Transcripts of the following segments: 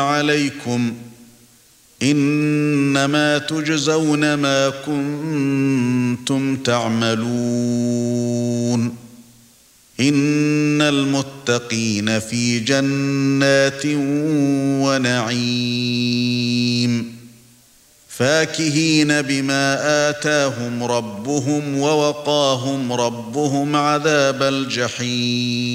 عليكم إنما تجزون ما كنتم تعملون إن المتقين في جنات ونعيم فاكهين بما آتاهم ربهم ووقاهم ربهم عذاب الجحيم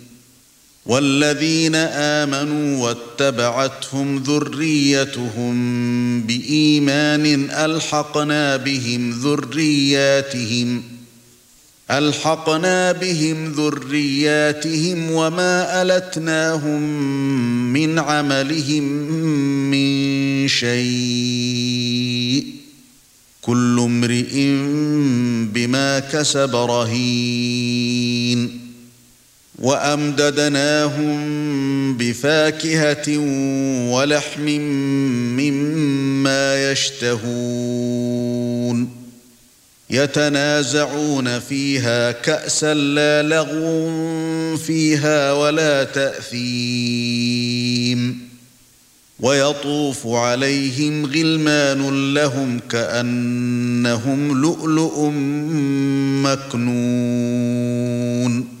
والذين آمنوا واتبعتهم ذريتهم بإيمان ألحقنا بهم ذرياتهم ألحقنا بهم ذرياتهم وما ألتناهم من عملهم من شيء كل امرئ بما كسب رهين. وأمددناهم بفاكهة ولحم مما يشتهون. يتنازعون فيها كأسا لا لغو فيها ولا تأثيم. ويطوف عليهم غلمان لهم كأنهم لؤلؤ مكنون.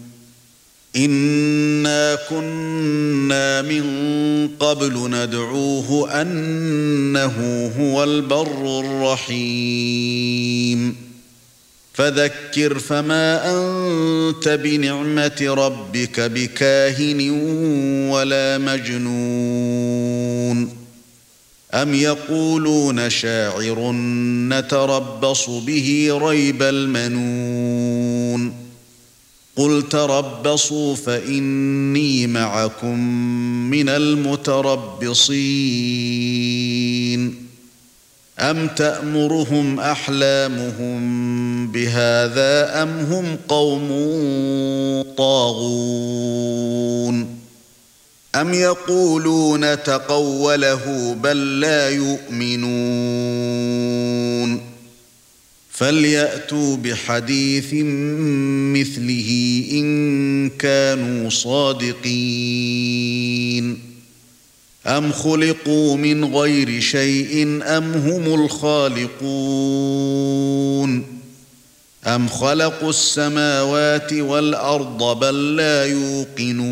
إنا كنا من قبل ندعوه أنه هو البر الرحيم فذكر فما انت بنعمه ربك بكاهن ولا مجنون ام يقولون شاعر نتربص به ريب المنون قل تربصوا فإني معكم من المتربصين. أَمْ تَأْمُرُهُمْ أَحْلَامُهُم بِهَذَا أَمْ هُمْ قَوْمٌ طَاغُونَ؟ أَمْ يَقُولُونَ تَقَوَّلَهُ بَل لَّا يُؤْمِنُونَ؟ فَلْيَأْتُوا بِحَدِيثٍ مِثْلِهِ إِن كَانُوا صَادِقِينَ. أَمْ خُلِقُوا مِنْ غَيْرِ شَيْءٍ أَمْ هُمُ الْخَالِقُونَ؟ أَمْ خَلَقُوا السَّمَاوَاتِ وَالْأَرْضَ بَل لَّا يُوقِنُونَ؟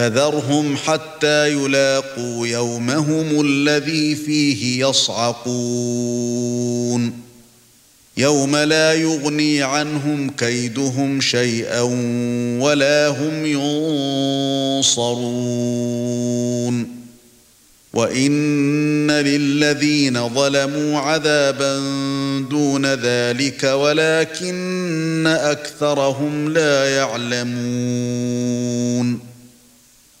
فَذَرْهُمْ حَتَّى يُلاقُوا يَوْمَهُمُ الَّذِي فِيهِ يَصْعَقُونَ. يَوْمَ لَا يُغْنِي عَنْهُمْ كَيْدُهُمْ شَيْئًا وَلَا هُمْ يُنصَرُونَ. وَإِنَّ لِلَّذِينَ ظَلَمُوا عَذَابًا دُونَ ذَلِكَ وَلَكِنَّ أَكْثَرَهُمْ لَا يَعْلَمُونَ.